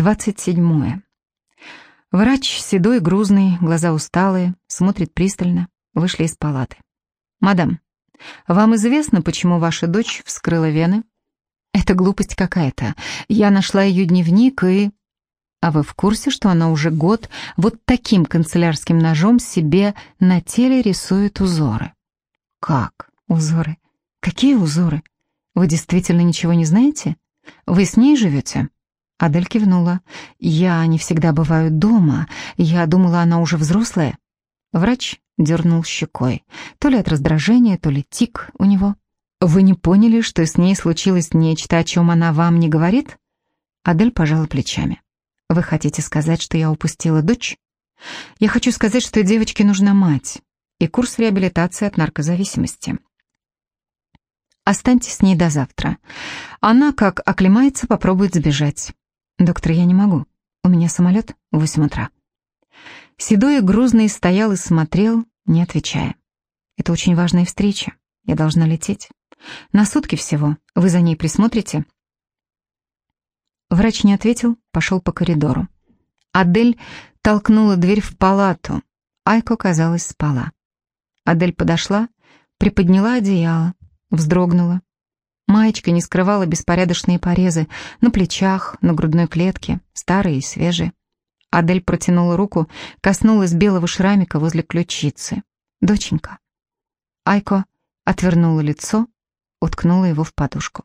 27. Врач, седой, грузный, глаза усталые, смотрит пристально, вышли из палаты. «Мадам, вам известно, почему ваша дочь вскрыла вены?» «Это глупость какая-то. Я нашла ее дневник и...» «А вы в курсе, что она уже год вот таким канцелярским ножом себе на теле рисует узоры?» «Как узоры? Какие узоры? Вы действительно ничего не знаете? Вы с ней живете?» Адель кивнула. «Я не всегда бываю дома. Я думала, она уже взрослая». Врач дернул щекой. То ли от раздражения, то ли тик у него. «Вы не поняли, что с ней случилось нечто, о чем она вам не говорит?» Адель пожала плечами. «Вы хотите сказать, что я упустила дочь?» «Я хочу сказать, что девочке нужна мать и курс реабилитации от наркозависимости. Останьтесь с ней до завтра. Она, как оклемается, попробует сбежать. «Доктор, я не могу. У меня самолет в восемь утра». Седой и грузный стоял и смотрел, не отвечая. «Это очень важная встреча. Я должна лететь. На сутки всего. Вы за ней присмотрите?» Врач не ответил, пошел по коридору. Адель толкнула дверь в палату. Айко, казалось, спала. Адель подошла, приподняла одеяло, вздрогнула. Маечка не скрывала беспорядочные порезы на плечах, на грудной клетке, старые и свежие. Адель протянула руку, коснулась белого шрамика возле ключицы. «Доченька». Айко отвернула лицо, уткнула его в подушку.